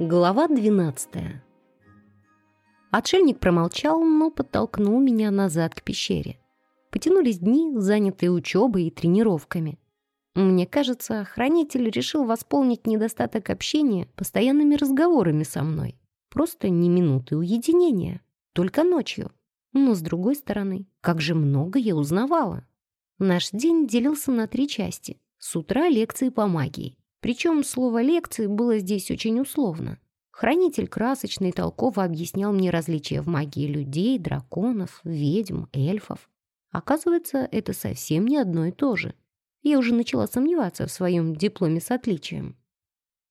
Глава 12 Отшельник промолчал, но подтолкнул меня назад к пещере. Потянулись дни, занятые учебой и тренировками. Мне кажется, хранитель решил восполнить недостаток общения постоянными разговорами со мной. Просто не минуты уединения, только ночью. Но, с другой стороны, как же много я узнавала. Наш день делился на три части. С утра лекции по магии. Причем слово «лекции» было здесь очень условно. Хранитель красочно и толково объяснял мне различия в магии людей, драконов, ведьм, эльфов. Оказывается, это совсем не одно и то же. Я уже начала сомневаться в своем дипломе с отличием.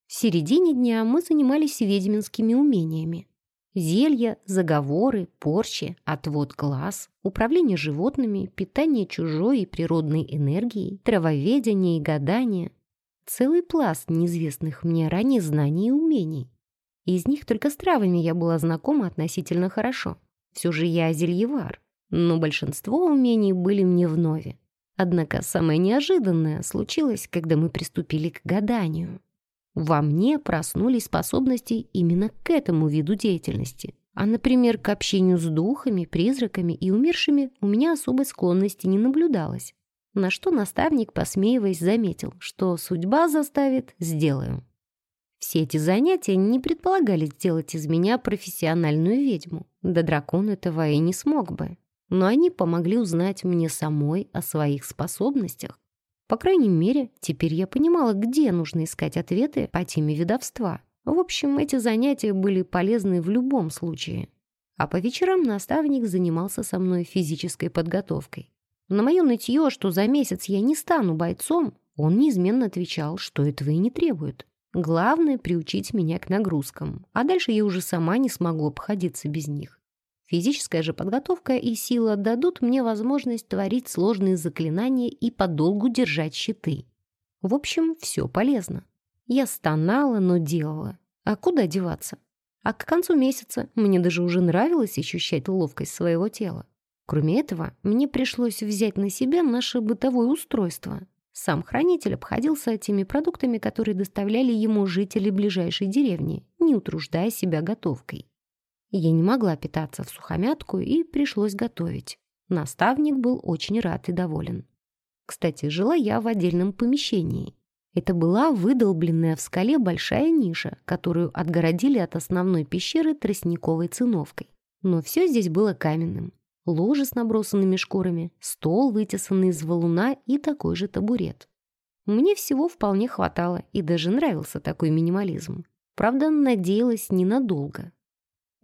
В середине дня мы занимались ведьминскими умениями. Зелья, заговоры, порчи, отвод глаз, управление животными, питание чужой и природной энергией, травоведение и гадание. Целый пласт неизвестных мне ранее знаний и умений. Из них только с травами я была знакома относительно хорошо. Все же я зельевар, но большинство умений были мне вновь. Однако самое неожиданное случилось, когда мы приступили к гаданию. Во мне проснулись способности именно к этому виду деятельности. А, например, к общению с духами, призраками и умершими у меня особой склонности не наблюдалось. На что наставник, посмеиваясь, заметил, что судьба заставит «сделаю». Все эти занятия не предполагали сделать из меня профессиональную ведьму. Да дракон этого и не смог бы. Но они помогли узнать мне самой о своих способностях. По крайней мере, теперь я понимала, где нужно искать ответы по теме ведовства. В общем, эти занятия были полезны в любом случае. А по вечерам наставник занимался со мной физической подготовкой. На мое нытье, что за месяц я не стану бойцом, он неизменно отвечал, что этого и не требует. Главное — приучить меня к нагрузкам, а дальше я уже сама не смогу обходиться без них. Физическая же подготовка и сила дадут мне возможность творить сложные заклинания и подолгу держать щиты. В общем, все полезно. Я стонала, но делала. А куда деваться? А к концу месяца мне даже уже нравилось ощущать ловкость своего тела. Кроме этого, мне пришлось взять на себя наше бытовое устройство. Сам хранитель обходился этими продуктами, которые доставляли ему жители ближайшей деревни, не утруждая себя готовкой. Я не могла питаться в сухомятку и пришлось готовить. Наставник был очень рад и доволен. Кстати, жила я в отдельном помещении. Это была выдолбленная в скале большая ниша, которую отгородили от основной пещеры тростниковой циновкой. Но все здесь было каменным. Ложе с набросанными шкурами, стол, вытесанный из валуна и такой же табурет. Мне всего вполне хватало, и даже нравился такой минимализм. Правда, надеялась ненадолго.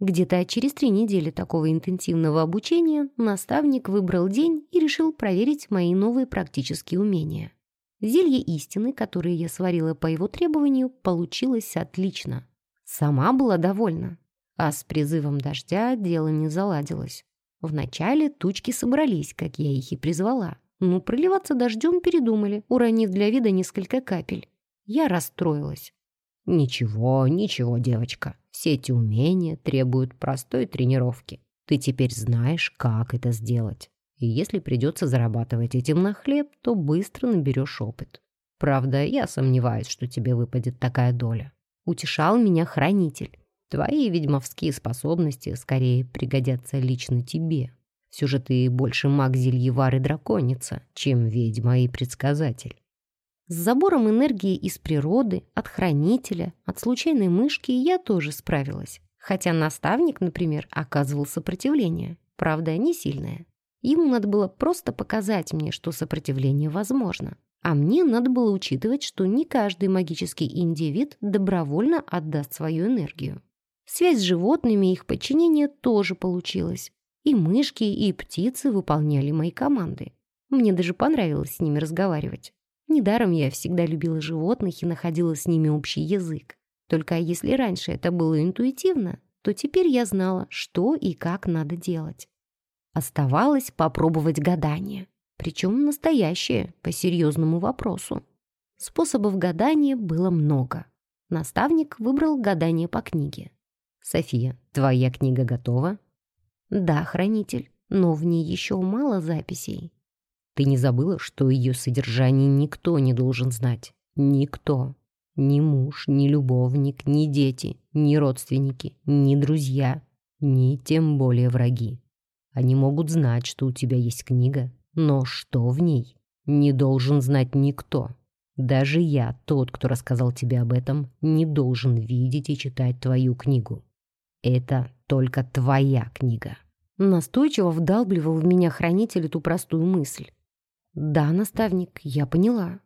Где-то через три недели такого интенсивного обучения наставник выбрал день и решил проверить мои новые практические умения. Зелье истины, которое я сварила по его требованию, получилось отлично. Сама была довольна. А с призывом дождя дело не заладилось. Вначале тучки собрались, как я их и призвала. Но проливаться дождем передумали, уронив для вида несколько капель. Я расстроилась. «Ничего, ничего, девочка. Все эти умения требуют простой тренировки. Ты теперь знаешь, как это сделать. И если придется зарабатывать этим на хлеб, то быстро наберешь опыт. Правда, я сомневаюсь, что тебе выпадет такая доля. Утешал меня хранитель. Твои ведьмовские способности скорее пригодятся лично тебе. Все же ты больше маг-зельевар и драконица, чем ведьма и предсказатель. С забором энергии из природы, от хранителя, от случайной мышки я тоже справилась. Хотя наставник, например, оказывал сопротивление. Правда, не сильное. Ему надо было просто показать мне, что сопротивление возможно. А мне надо было учитывать, что не каждый магический индивид добровольно отдаст свою энергию. Связь с животными и их подчинение тоже получилось. И мышки, и птицы выполняли мои команды. Мне даже понравилось с ними разговаривать. Недаром я всегда любила животных и находила с ними общий язык. Только если раньше это было интуитивно, то теперь я знала, что и как надо делать. Оставалось попробовать гадание. Причем настоящее, по серьезному вопросу. Способов гадания было много. Наставник выбрал гадание по книге. «София, твоя книга готова?» «Да, хранитель, но в ней еще мало записей». Ты не забыла, что ее содержание никто не должен знать? Никто. Ни муж, ни любовник, ни дети, ни родственники, ни друзья, ни тем более враги. Они могут знать, что у тебя есть книга, но что в ней, не должен знать никто. Даже я, тот, кто рассказал тебе об этом, не должен видеть и читать твою книгу. Это только твоя книга. Настойчиво вдалбливал в меня хранитель эту простую мысль. Да, наставник, я поняла.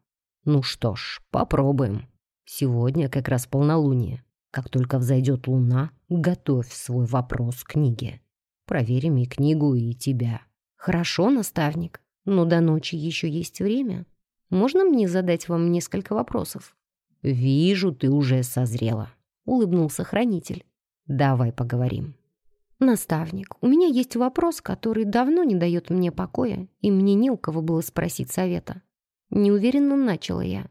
Ну что ж, попробуем. Сегодня как раз полнолуние. Как только взойдет луна, готовь свой вопрос к книге. Проверим и книгу, и тебя. Хорошо, наставник, но до ночи еще есть время. Можно мне задать вам несколько вопросов? Вижу, ты уже созрела, улыбнулся хранитель. Давай поговорим. Наставник, у меня есть вопрос, который давно не дает мне покоя, и мне не у кого было спросить совета. Неуверенно начала я.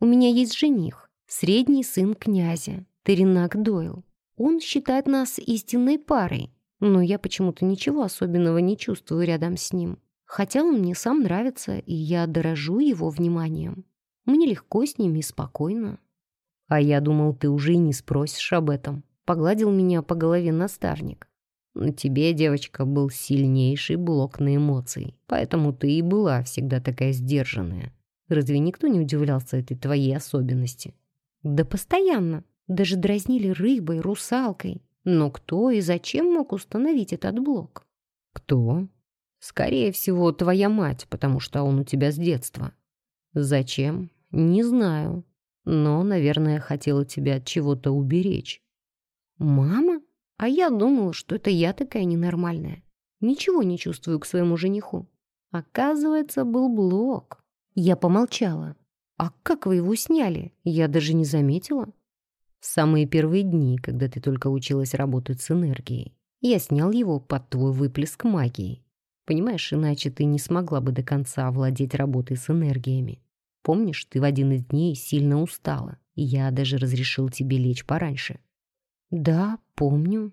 У меня есть жених, средний сын князя, Теренак Дойл. Он считает нас истинной парой, но я почему-то ничего особенного не чувствую рядом с ним. Хотя он мне сам нравится, и я дорожу его вниманием. Мне легко с ними и спокойно. А я думал, ты уже и не спросишь об этом. Погладил меня по голове наставник. На тебе, девочка, был сильнейший блок на эмоции, поэтому ты и была всегда такая сдержанная. Разве никто не удивлялся этой твоей особенности? Да постоянно. Даже дразнили рыбой, русалкой. Но кто и зачем мог установить этот блок? Кто? Скорее всего, твоя мать, потому что он у тебя с детства. Зачем? Не знаю. Но, наверное, хотела тебя от чего-то уберечь. Мама? А я думала, что это я такая ненормальная. Ничего не чувствую к своему жениху. Оказывается, был блок. Я помолчала. «А как вы его сняли? Я даже не заметила». В самые первые дни, когда ты только училась работать с энергией, я снял его под твой выплеск магии. Понимаешь, иначе ты не смогла бы до конца овладеть работой с энергиями. Помнишь, ты в один из дней сильно устала, и я даже разрешил тебе лечь пораньше. Да, помню.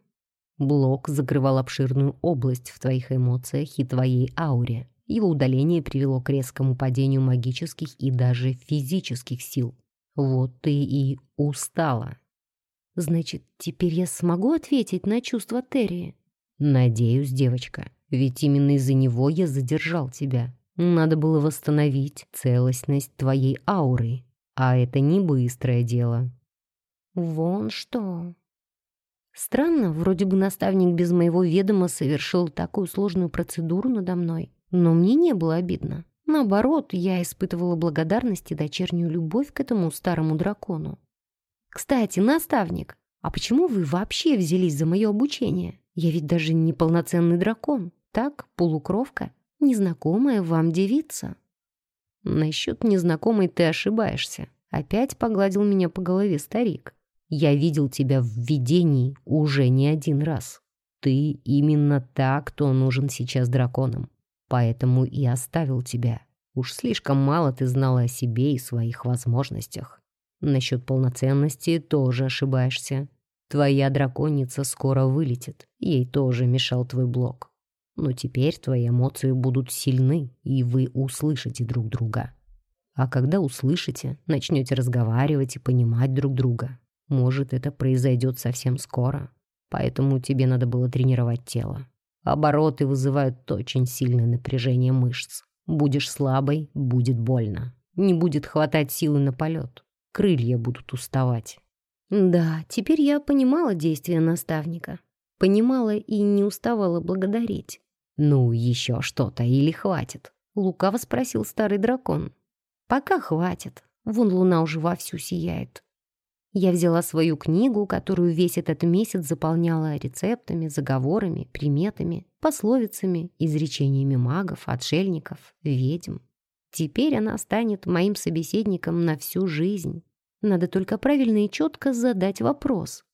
Блок закрывал обширную область в твоих эмоциях и твоей ауре. Его удаление привело к резкому падению магических и даже физических сил. Вот ты и устала. Значит, теперь я смогу ответить на чувства Терри? Надеюсь, девочка. Ведь именно из-за него я задержал тебя. Надо было восстановить целостность твоей ауры. А это не быстрое дело. Вон что. Странно, вроде бы наставник без моего ведома совершил такую сложную процедуру надо мной. Но мне не было обидно. Наоборот, я испытывала благодарность и дочернюю любовь к этому старому дракону. «Кстати, наставник, а почему вы вообще взялись за мое обучение? Я ведь даже не полноценный дракон. Так, полукровка, незнакомая вам девица». «Насчет незнакомой ты ошибаешься», — опять погладил меня по голове старик. «Я видел тебя в видении уже не один раз. Ты именно та, кто нужен сейчас драконам. Поэтому и оставил тебя. Уж слишком мало ты знала о себе и своих возможностях. Насчет полноценности тоже ошибаешься. Твоя драконица скоро вылетит. Ей тоже мешал твой блок. Но теперь твои эмоции будут сильны, и вы услышите друг друга. А когда услышите, начнете разговаривать и понимать друг друга. Может, это произойдет совсем скоро. Поэтому тебе надо было тренировать тело. Обороты вызывают очень сильное напряжение мышц. Будешь слабой — будет больно. Не будет хватать силы на полет. Крылья будут уставать. Да, теперь я понимала действия наставника. Понимала и не уставала благодарить. «Ну, еще что-то или хватит?» — лукаво спросил старый дракон. «Пока хватит. Вон луна уже вовсю сияет. Я взяла свою книгу, которую весь этот месяц заполняла рецептами, заговорами, приметами, пословицами, изречениями магов, отшельников, ведьм. Теперь она станет моим собеседником на всю жизнь. Надо только правильно и четко задать вопрос.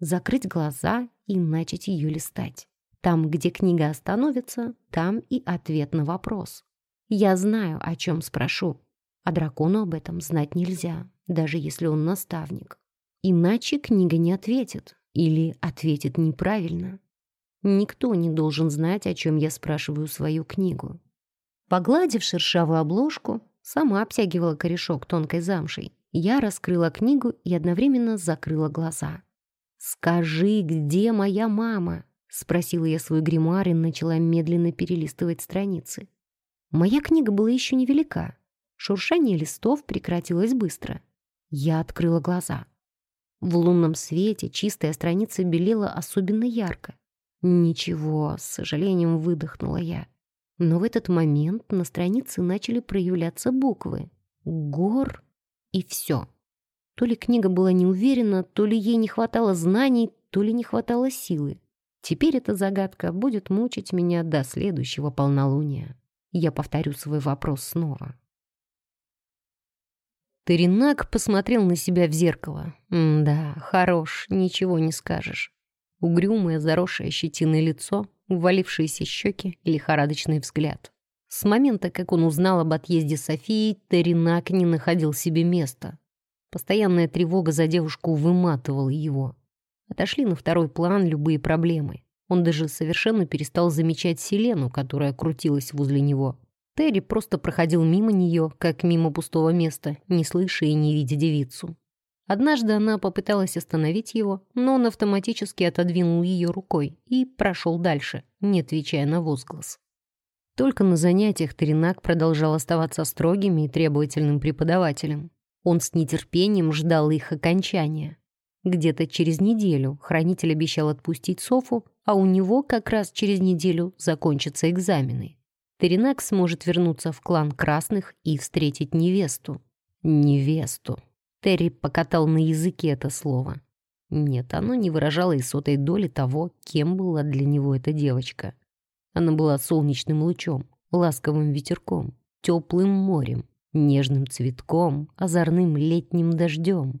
Закрыть глаза и начать ее листать. Там, где книга остановится, там и ответ на вопрос. Я знаю, о чем спрошу, а дракону об этом знать нельзя даже если он наставник. Иначе книга не ответит или ответит неправильно. Никто не должен знать, о чем я спрашиваю свою книгу. Погладив шершавую обложку, Сама обтягивала корешок тонкой замшей. Я раскрыла книгу и одновременно закрыла глаза. «Скажи, где моя мама?» — спросила я свой гримуар и начала медленно перелистывать страницы. Моя книга была еще невелика. Шуршание листов прекратилось быстро. Я открыла глаза. В лунном свете чистая страница белела особенно ярко. «Ничего», — с сожалением выдохнула я. Но в этот момент на странице начали проявляться буквы. «Гор» и все. То ли книга была не уверена, то ли ей не хватало знаний, то ли не хватало силы. Теперь эта загадка будет мучить меня до следующего полнолуния. Я повторю свой вопрос снова. Теренак посмотрел на себя в зеркало. Да, хорош, ничего не скажешь. Угрюмое, заросшее щетиной лицо, увалившиеся щеки, лихорадочный взгляд. С момента, как он узнал об отъезде Софии, Теренак не находил себе места. Постоянная тревога за девушку выматывала его. Отошли на второй план любые проблемы. Он даже совершенно перестал замечать Селену, которая крутилась возле него. Терри просто проходил мимо нее, как мимо пустого места, не слыша и не видя девицу. Однажды она попыталась остановить его, но он автоматически отодвинул ее рукой и прошел дальше, не отвечая на возглас. Только на занятиях Теренак продолжал оставаться строгим и требовательным преподавателем. Он с нетерпением ждал их окончания. Где-то через неделю хранитель обещал отпустить Софу, а у него как раз через неделю закончатся экзамены. Теренак сможет вернуться в клан Красных и встретить невесту. Невесту. Терри покатал на языке это слово. Нет, оно не выражало и сотой доли того, кем была для него эта девочка. Она была солнечным лучом, ласковым ветерком, теплым морем, нежным цветком, озорным летним дождем.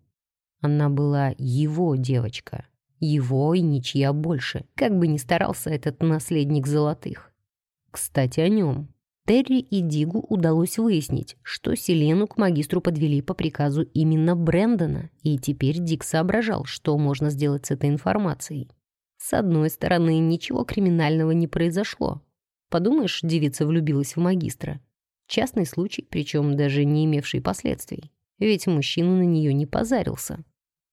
Она была его девочка, его и ничья больше, как бы ни старался этот наследник золотых. Кстати, о нем. Терри и Дигу удалось выяснить, что Селену к магистру подвели по приказу именно Брэндона, и теперь Дик соображал, что можно сделать с этой информацией. С одной стороны, ничего криминального не произошло. Подумаешь, девица влюбилась в магистра. Частный случай, причем даже не имевший последствий. Ведь мужчина на нее не позарился.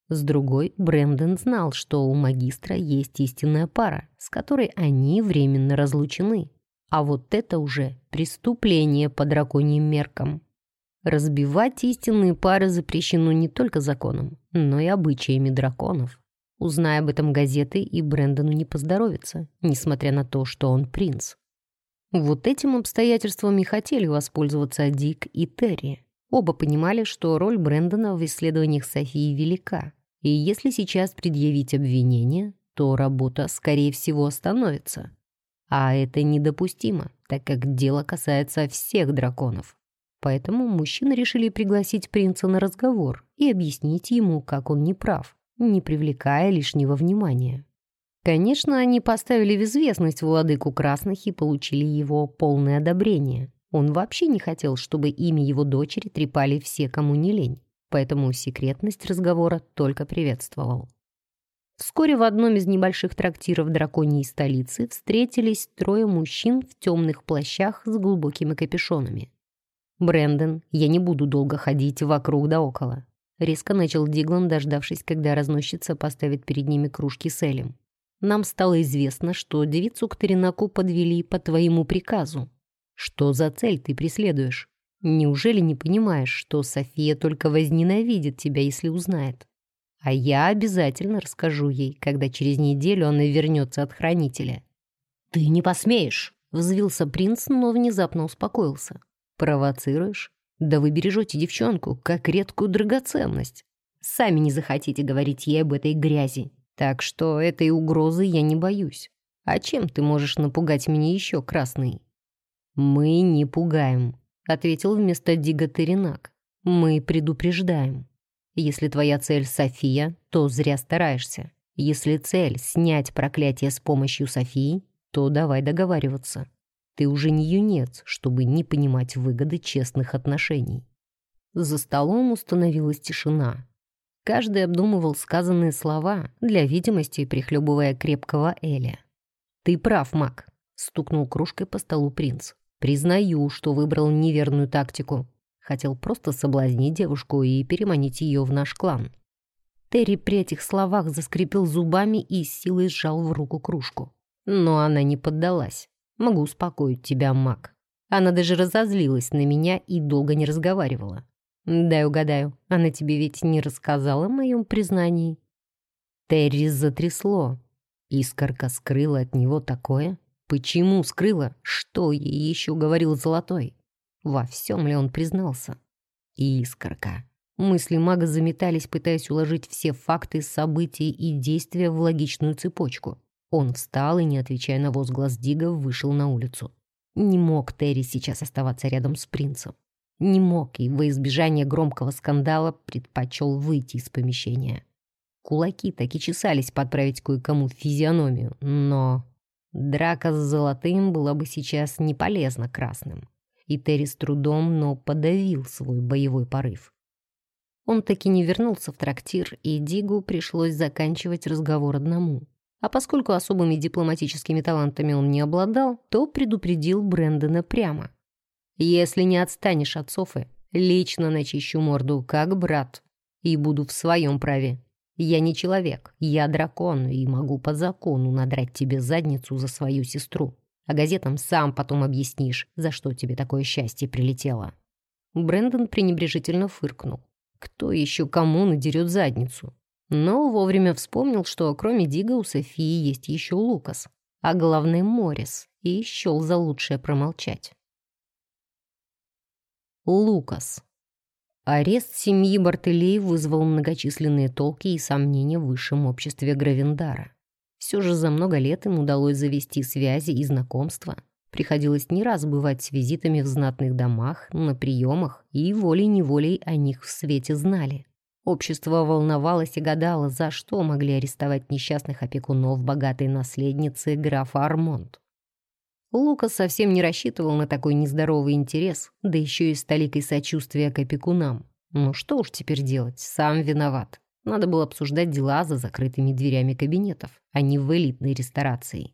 С другой, Брэндон знал, что у магистра есть истинная пара, с которой они временно разлучены. А вот это уже преступление по драконьим меркам. Разбивать истинные пары запрещено не только законом, но и обычаями драконов. Узная об этом газеты, и Брэндону не поздоровится, несмотря на то, что он принц. Вот этим обстоятельством и хотели воспользоваться Дик и Терри. Оба понимали, что роль Брэндона в исследованиях Софии велика, и если сейчас предъявить обвинение, то работа, скорее всего, остановится. А это недопустимо, так как дело касается всех драконов. Поэтому мужчины решили пригласить принца на разговор и объяснить ему, как он не прав, не привлекая лишнего внимания. Конечно, они поставили в известность владыку красных и получили его полное одобрение. Он вообще не хотел, чтобы имя его дочери трепали все, кому не лень, поэтому секретность разговора только приветствовал. Вскоре в одном из небольших трактиров драконьей столицы встретились трое мужчин в темных плащах с глубокими капюшонами. «Брэндон, я не буду долго ходить вокруг да около», — резко начал Диглан, дождавшись, когда разносчица поставит перед ними кружки с Элем. «Нам стало известно, что девицу к Теренаку подвели по твоему приказу. Что за цель ты преследуешь? Неужели не понимаешь, что София только возненавидит тебя, если узнает?» А я обязательно расскажу ей, когда через неделю она вернется от хранителя. «Ты не посмеешь!» — взвился принц, но внезапно успокоился. «Провоцируешь? Да вы бережете девчонку, как редкую драгоценность. Сами не захотите говорить ей об этой грязи. Так что этой угрозы я не боюсь. А чем ты можешь напугать меня еще, красный?» «Мы не пугаем», — ответил вместо Дига Теренак. «Мы предупреждаем». Если твоя цель София, то зря стараешься. Если цель — снять проклятие с помощью Софии, то давай договариваться. Ты уже не юнец, чтобы не понимать выгоды честных отношений. За столом установилась тишина. Каждый обдумывал сказанные слова, для видимости прихлебывая крепкого Эля. «Ты прав, маг», — стукнул кружкой по столу принц. «Признаю, что выбрал неверную тактику. Хотел просто соблазнить девушку и переманить ее в наш клан. Терри при этих словах заскрипел зубами и с силой сжал в руку кружку. Но она не поддалась. Могу успокоить тебя, маг. Она даже разозлилась на меня и долго не разговаривала. Дай угадаю, она тебе ведь не рассказала о моем признании? Терри затрясло. Искорка скрыла от него такое? Почему скрыла? Что ей еще говорил Золотой? Во всем ли он признался? Искорка. Мысли мага заметались, пытаясь уложить все факты, события и действия в логичную цепочку. Он встал и, не отвечая на возглас Дига, вышел на улицу. Не мог Терри сейчас оставаться рядом с принцем. Не мог и во избежание громкого скандала предпочел выйти из помещения. Кулаки так и чесались подправить кое-кому физиономию, но... Драка с золотым была бы сейчас не полезна красным. И Терри с трудом, но подавил свой боевой порыв. Он таки не вернулся в трактир, и Дигу пришлось заканчивать разговор одному. А поскольку особыми дипломатическими талантами он не обладал, то предупредил Брэндона прямо. «Если не отстанешь от Софы, лично начищу морду, как брат, и буду в своем праве. Я не человек, я дракон, и могу по закону надрать тебе задницу за свою сестру. А газетам сам потом объяснишь, за что тебе такое счастье прилетело». Брэндон пренебрежительно фыркнул. Кто еще кому надерет задницу? Но вовремя вспомнил, что кроме Дига у Софии есть еще Лукас, а главный Морис, и счел за лучшее промолчать. Лукас. Арест семьи Бартелей вызвал многочисленные толки и сомнения в высшем обществе Гравендара. Все же за много лет им удалось завести связи и знакомства. Приходилось не раз бывать с визитами в знатных домах, на приемах, и волей-неволей о них в свете знали. Общество волновалось и гадало, за что могли арестовать несчастных опекунов богатой наследницы графа Армонт. Лукас совсем не рассчитывал на такой нездоровый интерес, да еще и с толикой сочувствия к опекунам. Ну что уж теперь делать, сам виноват. Надо было обсуждать дела за закрытыми дверями кабинетов, а не в элитной ресторации.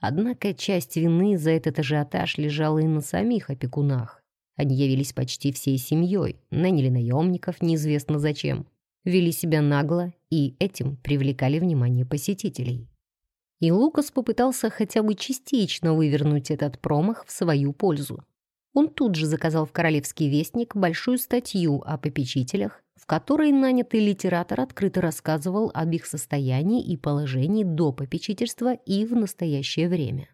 Однако часть вины за этот ажиотаж лежала и на самих опекунах. Они явились почти всей семьей, наняли наемников неизвестно зачем, вели себя нагло и этим привлекали внимание посетителей. И Лукас попытался хотя бы частично вывернуть этот промах в свою пользу. Он тут же заказал в «Королевский вестник» большую статью о попечителях, в которой нанятый литератор открыто рассказывал об их состоянии и положении до попечительства и в настоящее время.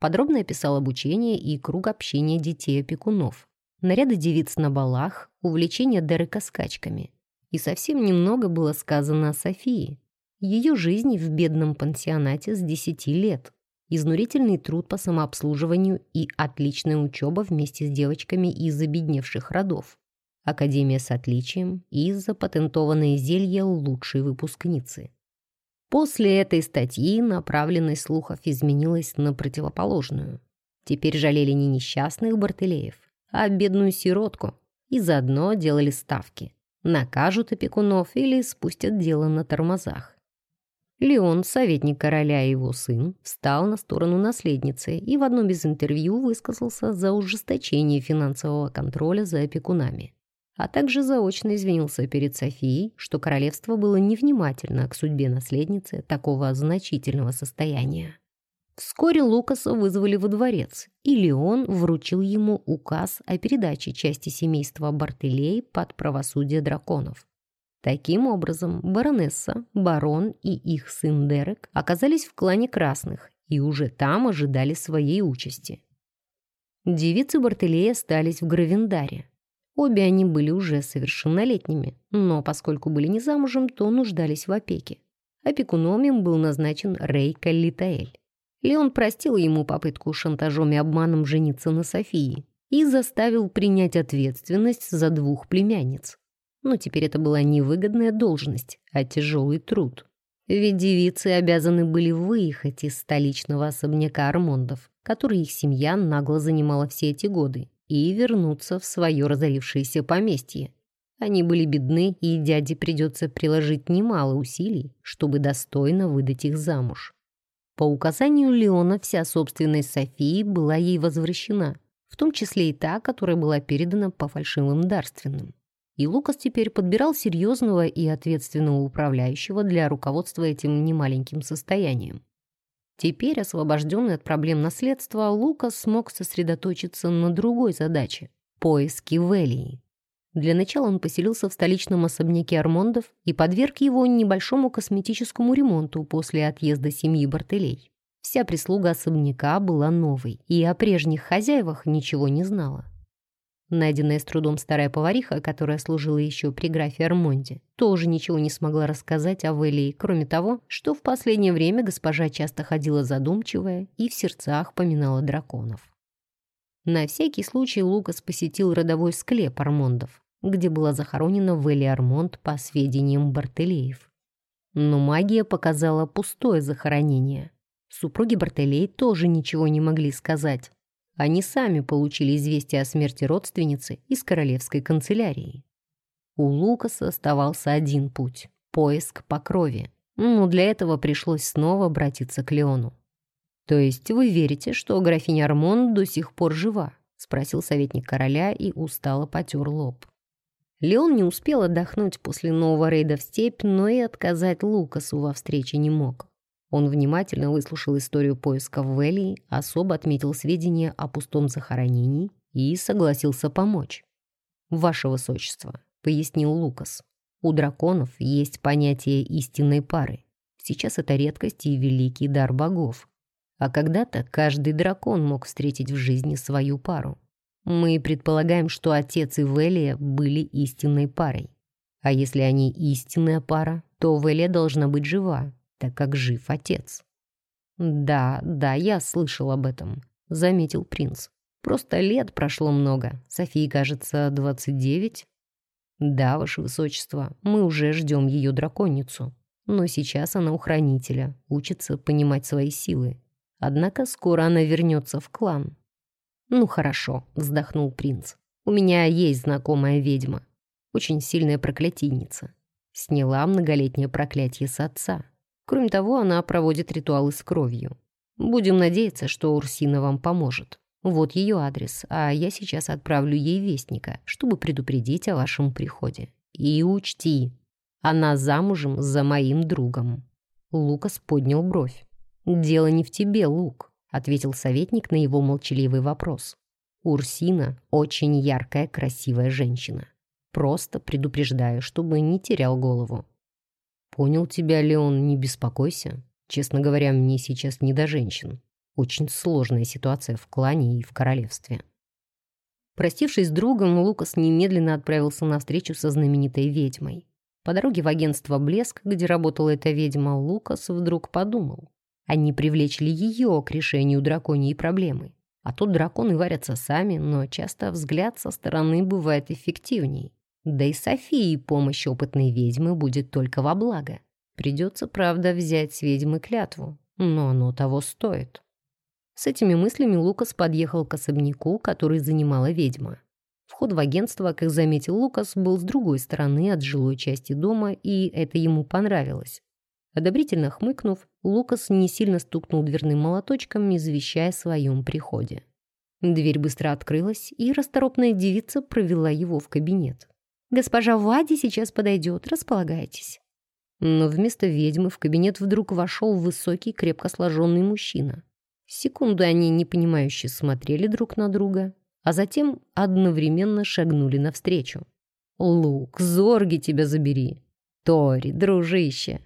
Подробно описал обучение и круг общения детей-опекунов, наряды девиц на балах, увлечение Дерека скачками. И совсем немного было сказано о Софии. Ее жизни в бедном пансионате с 10 лет, изнурительный труд по самообслуживанию и отличная учеба вместе с девочками из обедневших родов. Академия с отличием и запатентованное зелье лучшей выпускницы. После этой статьи направленность слухов изменилась на противоположную. Теперь жалели не несчастных Бартелеев, а бедную сиротку, и заодно делали ставки. Накажут опекунов или спустят дело на тормозах. Леон, советник короля и его сын, встал на сторону наследницы и в одном из интервью высказался за ужесточение финансового контроля за опекунами, а также заочно извинился перед Софией, что королевство было невнимательно к судьбе наследницы такого значительного состояния. Вскоре Лукаса вызвали во дворец, и Леон вручил ему указ о передаче части семейства Бартелей под правосудие драконов. Таким образом, баронесса, барон и их сын Дерек оказались в клане красных и уже там ожидали своей участи. Девицы Бартелей остались в Гравендаре. Обе они были уже совершеннолетними, но поскольку были не замужем, то нуждались в опеке. Опекуном им был назначен Рей Каллитаэль. Леон простил ему попытку шантажом и обманом жениться на Софии и заставил принять ответственность за двух племянниц. Но теперь это была не выгодная должность, а тяжелый труд. Ведь девицы обязаны были выехать из столичного особняка Армондов, который их семья нагло занимала все эти годы, и вернуться в свое разорившееся поместье. Они были бедны, и дяде придется приложить немало усилий, чтобы достойно выдать их замуж. По указанию Леона вся собственность Софии была ей возвращена. в том числе и та, которая была передана по фальшивым дарственным. И Лукас теперь подбирал серьезного и ответственного управляющего для руководства этим немаленьким состоянием. Теперь, освобожденный от проблем наследства, Лукас смог сосредоточиться на другой задаче – поиске Велии. Для начала он поселился в столичном особняке Армондов и подверг его небольшому косметическому ремонту после отъезда семьи Бартелей. Вся прислуга особняка была новой, и о прежних хозяевах ничего не знала. Найденная с трудом старая повариха, которая служила еще при графе Армонде, тоже ничего не смогла рассказать о Велии, кроме того, что в последнее время госпожа часто ходила задумчивая и в сердцах поминала драконов. На всякий случай Лукас посетил родовой склеп Армондов, где была захоронена Вэлли Армонд по сведениям Бартелеев. Но магия показала пустое захоронение. Супруги Бартелей тоже ничего не могли сказать. Они сами получили известие о смерти родственницы из королевской канцелярии. У Лукаса оставался один путь — поиск по крови. Но для этого пришлось снова обратиться к Леону. «То есть вы верите, что графиня Армон до сих пор жива?» — спросил советник короля и устало потер лоб. Леон не успел отдохнуть после нового рейда в степь, но и отказать Лукасу во встрече не мог. Он внимательно выслушал историю поиска Вэлли, особо отметил сведения о пустом захоронении и согласился помочь. «Ваше Высочество», — пояснил Лукас, — «у драконов есть понятие истинной пары. Сейчас это редкость и великий дар богов. А когда-то каждый дракон мог встретить в жизни свою пару. Мы предполагаем, что отец и Велия были истинной парой. А если они истинная пара, то Велия должна быть жива, так как жив отец. «Да, да, я слышал об этом», — заметил принц. «Просто лет прошло много. Софии, кажется, двадцать девять». «Да, ваше высочество, мы уже ждем ее драконицу. Но сейчас она у хранителя, учится понимать свои силы. Однако скоро она вернется в клан, «Ну хорошо», — вздохнул принц. «У меня есть знакомая ведьма. Очень сильная проклятийница. Сняла многолетнее проклятие с отца. Кроме того, она проводит ритуалы с кровью. Будем надеяться, что Урсина вам поможет. Вот ее адрес, а я сейчас отправлю ей вестника, чтобы предупредить о вашем приходе. И учти, она замужем за моим другом». Лукас поднял бровь. «Дело не в тебе, Лук. — ответил советник на его молчаливый вопрос. «Урсина — очень яркая, красивая женщина. Просто предупреждаю, чтобы не терял голову». «Понял тебя, Леон, не беспокойся. Честно говоря, мне сейчас не до женщин. Очень сложная ситуация в клане и в королевстве». Простившись с другом, Лукас немедленно отправился на встречу со знаменитой ведьмой. По дороге в агентство «Блеск», где работала эта ведьма, Лукас вдруг подумал. Они привлечь ее к решению драконьей проблемы. А тут драконы варятся сами, но часто взгляд со стороны бывает эффективней. Да и Софии помощь опытной ведьмы будет только во благо. Придется, правда, взять с ведьмы клятву, но оно того стоит. С этими мыслями Лукас подъехал к особняку, который занимала ведьма. Вход в агентство, как заметил Лукас, был с другой стороны от жилой части дома, и это ему понравилось. Одобрительно хмыкнув, Лукас не сильно стукнул дверным молоточком, извещая о своем приходе. Дверь быстро открылась, и расторопная девица провела его в кабинет. «Госпожа Вади сейчас подойдет, располагайтесь». Но вместо ведьмы в кабинет вдруг вошел высокий, крепко сложенный мужчина. Секунду они непонимающе смотрели друг на друга, а затем одновременно шагнули навстречу. «Лук, зорги тебя забери!» «Тори, дружище,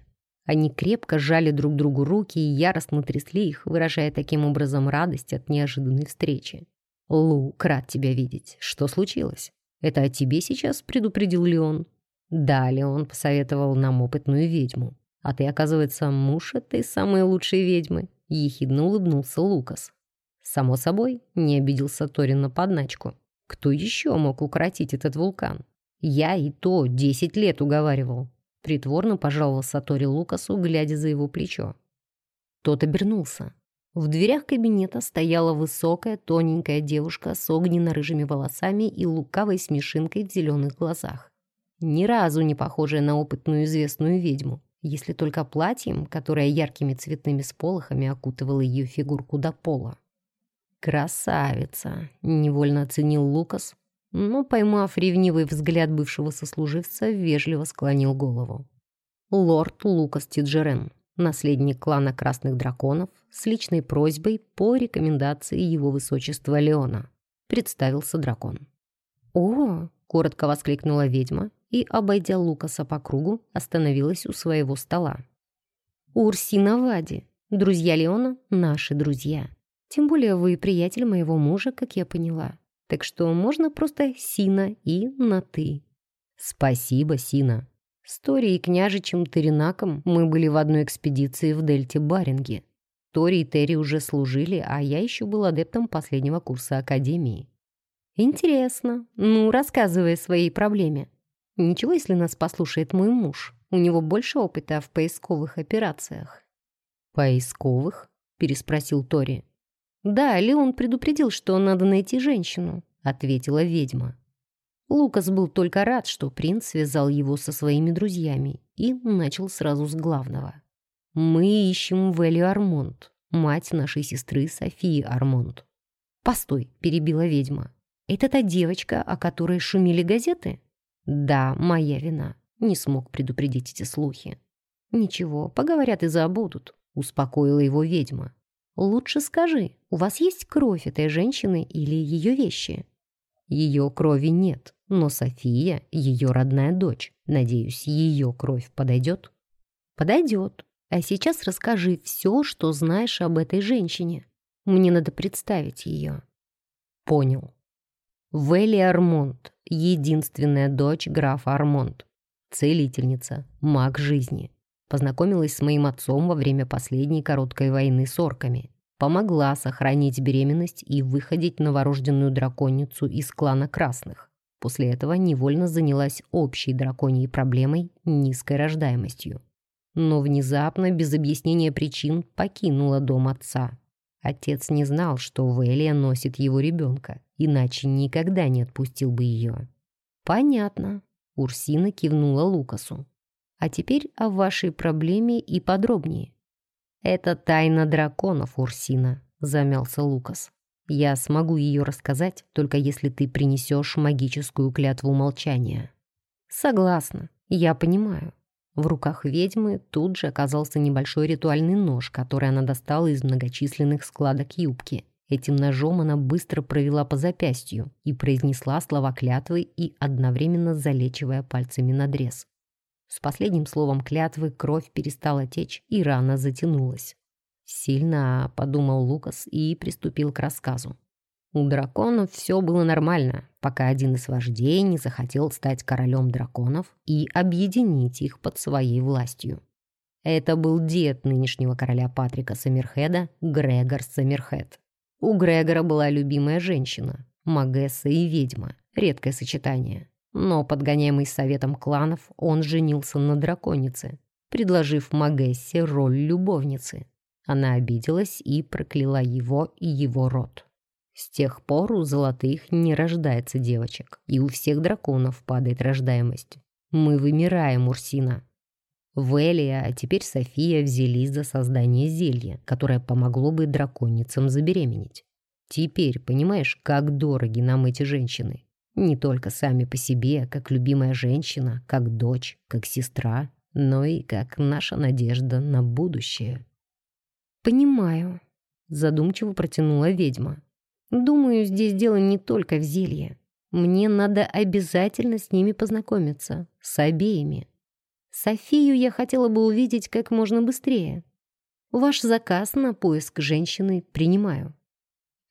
они крепко сжали друг другу руки и яростно трясли их, выражая таким образом радость от неожиданной встречи. «Лук, рад тебя видеть. Что случилось? Это о тебе сейчас предупредил Леон?» «Да, Леон посоветовал нам опытную ведьму. А ты, оказывается, муж этой самой лучшей ведьмы», — ехидно улыбнулся Лукас. «Само собой», — не обиделся Торин на подначку. «Кто еще мог укротить этот вулкан? Я и то десять лет уговаривал. Притворно пожаловался Сатори Лукасу, глядя за его плечо. Тот обернулся. В дверях кабинета стояла высокая, тоненькая девушка с огненно-рыжими волосами и лукавой смешинкой в зеленых глазах. Ни разу не похожая на опытную известную ведьму, если только платьем, которое яркими цветными сполохами окутывало ее фигурку до пола. «Красавица!» — невольно оценил Лукас, но, поймав ревнивый взгляд бывшего сослуживца, вежливо склонил голову. Лорд Лукас Тиджерен, наследник клана Красных Драконов, с личной просьбой по рекомендации его высочества Леона, представился дракон. «О!» — коротко воскликнула ведьма и, обойдя Лукаса по кругу, остановилась у своего стола. «Урсина Вади, друзья Леона — наши друзья. Тем более вы приятель моего мужа, как я поняла. Так что можно просто Сина и на «ты». «Спасибо, Сина», с Тори и княжичем Теринаком мы были в одной экспедиции в дельте Баринги. Тори и Терри уже служили, а я еще был адептом последнего курса Академии. Интересно. Ну, рассказывай о своей проблеме. Ничего, если нас послушает мой муж. У него больше опыта в поисковых операциях. «Поисковых?» — переспросил Тори. «Да, Леон предупредил, что надо найти женщину», — ответила ведьма. Лукас был только рад, что принц связал его со своими друзьями и начал сразу с главного. «Мы ищем Вэлли Армонт, мать нашей сестры Софии Армонт». «Постой», — перебила ведьма. «Это та девочка, о которой шумели газеты?» «Да, моя вина. Не смог предупредить эти слухи». «Ничего, поговорят и забудут», — успокоила его ведьма. «Лучше скажи, у вас есть кровь этой женщины или ее вещи?» Ее крови нет, но София — ее родная дочь. Надеюсь, ее кровь подойдет? Подойдет. А сейчас расскажи все, что знаешь об этой женщине. Мне надо представить ее. Понял. Вэлли Армонт, единственная дочь графа Армонт. Целительница, маг жизни. Познакомилась с моим отцом во время последней короткой войны с орками помогла сохранить беременность и выходить новорожденную драконицу из клана Красных. После этого невольно занялась общей драконьей проблемой – низкой рождаемостью. Но внезапно, без объяснения причин, покинула дом отца. Отец не знал, что Велия носит его ребенка, иначе никогда не отпустил бы ее. «Понятно», – Урсина кивнула Лукасу. «А теперь о вашей проблеме и подробнее. «Это тайна драконов, Урсина», — замялся Лукас. «Я смогу ее рассказать, только если ты принесешь магическую клятву молчания». «Согласна, я понимаю». В руках ведьмы тут же оказался небольшой ритуальный нож, который она достала из многочисленных складок юбки. Этим ножом она быстро провела по запястью и произнесла слова клятвы и одновременно залечивая пальцами надрез. С последним словом клятвы кровь перестала течь, и рана затянулась. «Сильно», — подумал Лукас и приступил к рассказу. У драконов все было нормально, пока один из вождей не захотел стать королем драконов и объединить их под своей властью. Это был дед нынешнего короля Патрика Саммерхеда, Грегор Саммерхед. У Грегора была любимая женщина, Магесса и ведьма, редкое сочетание. Но, подгоняемый советом кланов, он женился на драконице, предложив Магессе роль любовницы. Она обиделась и прокляла его и его род. С тех пор у золотых не рождается девочек, и у всех драконов падает рождаемость. Мы вымираем, Урсина. Велия, а теперь София взялись за создание зелья, которое помогло бы драконицам забеременеть. Теперь понимаешь, как дороги нам эти женщины? Не только сами по себе, как любимая женщина, как дочь, как сестра, но и как наша надежда на будущее. «Понимаю», — задумчиво протянула ведьма. «Думаю, здесь дело не только в зелье. Мне надо обязательно с ними познакомиться, с обеими. Софию я хотела бы увидеть как можно быстрее. Ваш заказ на поиск женщины принимаю».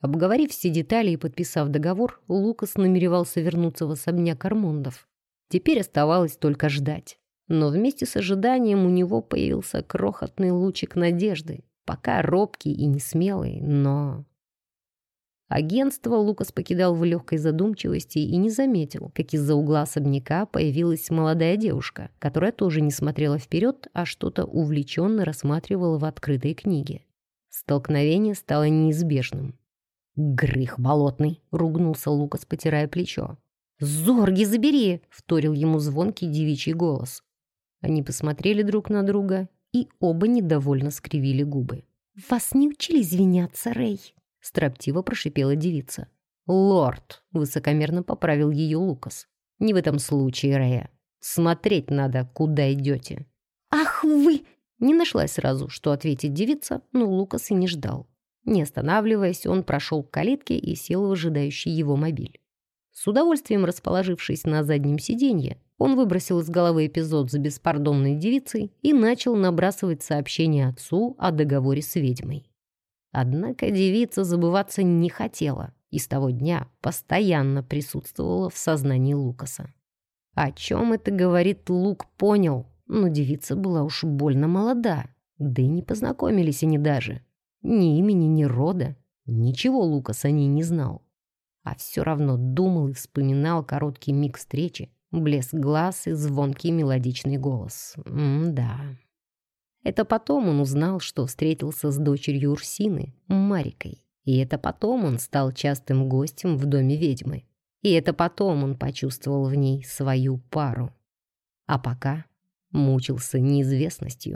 Обговорив все детали и подписав договор, Лукас намеревался вернуться в особняк Армондов. Теперь оставалось только ждать. Но вместе с ожиданием у него появился крохотный лучик надежды, пока робкий и несмелый, но... Агентство Лукас покидал в легкой задумчивости и не заметил, как из-за угла особняка появилась молодая девушка, которая тоже не смотрела вперед, а что-то увлеченно рассматривала в открытой книге. Столкновение стало неизбежным. «Грых болотный!» — ругнулся Лукас, потирая плечо. «Зорги забери!» — вторил ему звонкий девичий голос. Они посмотрели друг на друга и оба недовольно скривили губы. «Вас не учили извиняться, Рэй?» строптиво прошипела девица. «Лорд!» — высокомерно поправил ее Лукас. «Не в этом случае, Рея. Смотреть надо, куда идете». «Ах вы!» Не нашлась сразу, что ответить девица, но Лукас и не ждал. Не останавливаясь, он прошел к калитке и сел в ожидающий его мобиль. С удовольствием расположившись на заднем сиденье, он выбросил из головы эпизод с беспардонной девицей и начал набрасывать сообщение отцу о договоре с ведьмой. Однако девица забываться не хотела и с того дня постоянно присутствовала в сознании Лукаса. О чем это говорит Лук, понял, но девица была уж больно молода, да и не познакомились они даже. Ни имени, ни рода, ничего Лукас о ней не знал. А все равно думал и вспоминал короткий миг встречи, блеск глаз и звонкий мелодичный голос. М-да. Это потом он узнал, что встретился с дочерью Урсины, Марикой. И это потом он стал частым гостем в доме ведьмы. И это потом он почувствовал в ней свою пару. А пока мучился неизвестностью.